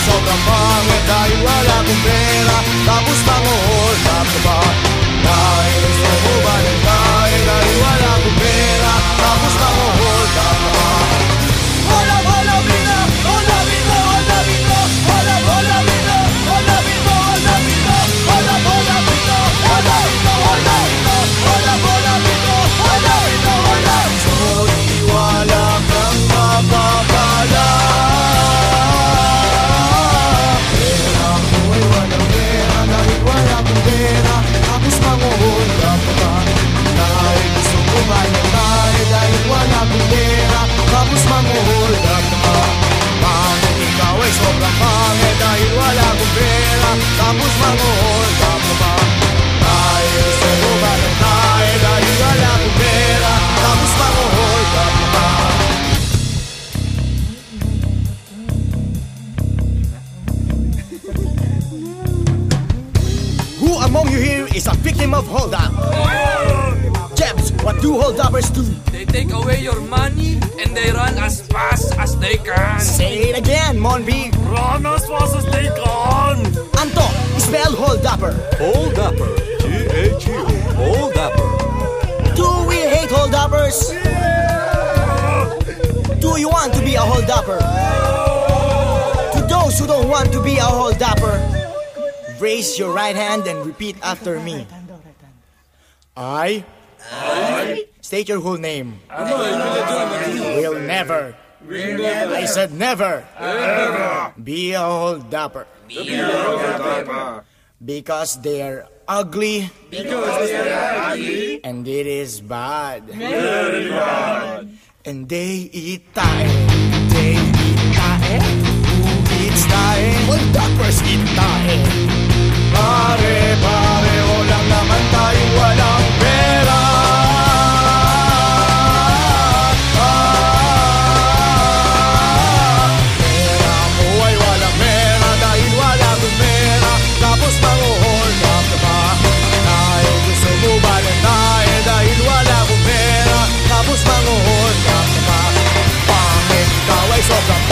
Isang tamang at tayo wala kong pera. Among you here is a victim of hold up? Jeps, what do hold uppers do? They take away your money and they run as fast as they can. Say it again, Monby. Run as fast as they can! Anto, spell hold upper. Hold upper. G-H-U. Hold upper. Do we hate hold uppers? Do you want to be a hold upper? To those who don't want to be a hold upper, raise your right hand and repeat after me. I, state your whole name. Will never. I said never. Be a hold upper. Because they're ugly. Because they are ugly. And it is bad. Very bad. And they eat tae. They eat tae. Who eats tae? Hold uppers eat tae. Pera.